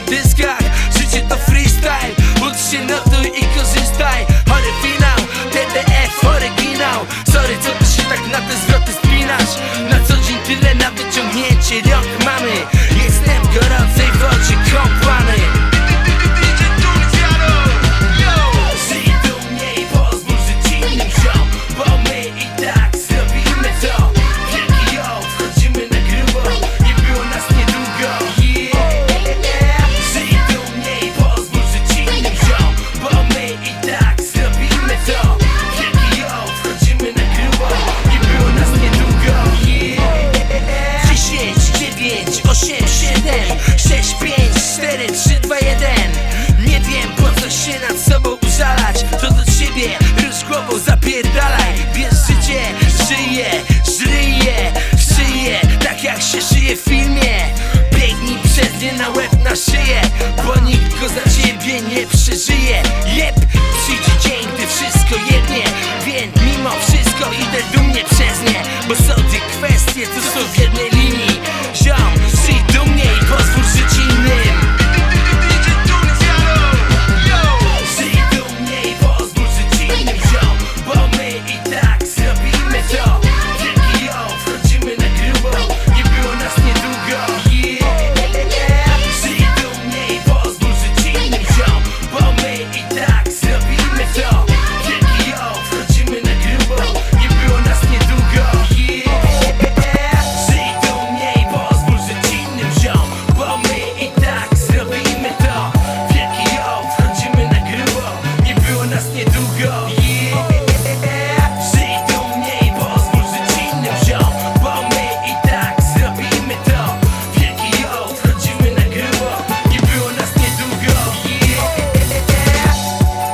na dyskach. Życie to freestyle Ucz się notuj i korzystaj. Chory finał, TDF oryginał. Sorry, co ty się tak na te zwroty spinasz? Na co dzień tyle na wyciągnięcie. Rok mamy 8, 7, 6, 5, 4, 3, 2, 1 Nie wiem po co się nad sobą użalać. To do ciebie, już głową zapierdalaj. Bierz życie, żyje, żyje, żyje. Tak jak się żyje w filmie. Biegnij przez nie na łeb, na szyję Bo nikt go za ciebie nie przeżyje. Jeb, przyjdzie dzień, gdy wszystko jednie Więc mimo wszystko idę do you do go.